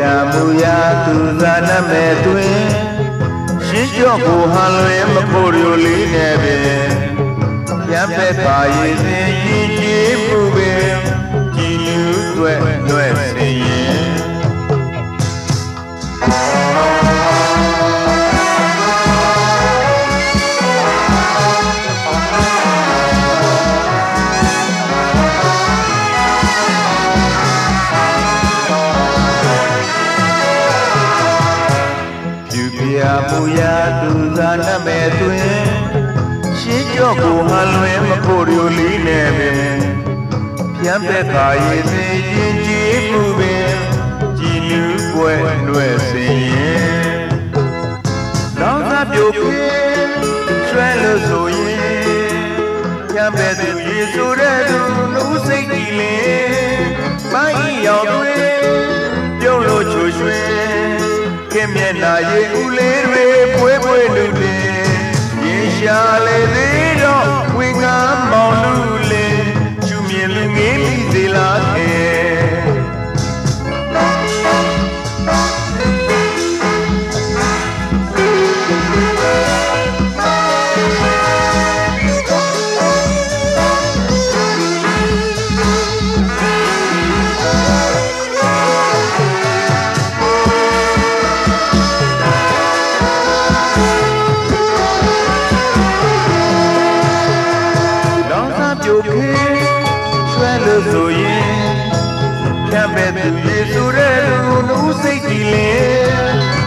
ရာမူရာသူဇာနမဲတွင်ရှင်းကြော့ကိုဟန်လွင်မဖို့ရလေးနဲ့ပင်ရံပဲပါရည်စင်ကြီးကြီးပူပင်ကြည်လူတွေ့တွေ့စင်ရင် ပြုပြမှုရာသူသာနမဲ့တွင်ရှင်းကြော့ကိုဟန်လွင်မဖို့ရလေးနဲ့ပင်ပြန်ပက်ခါရည်စင်ရင်ကြီးမှုပင်ကြည်လူွယ်လွယ်စင်ရင်လောင်းသာပြိုပြင်းဆွဲလို့ဆိုရင်ပြန်ပက်သူရေဆိုတဲ့သူနှုတ်စိတ်ကြည်လင် ခင်မျက်နာရေဦးလေးတွေပွေးပွေးလူတင်ရင်ရှာလေ ကြိုခေဆွဲလို့ဆိုရင်ခံမဲ့သူရေဆိုတဲ့လူလူစိတ်ကြည်လင်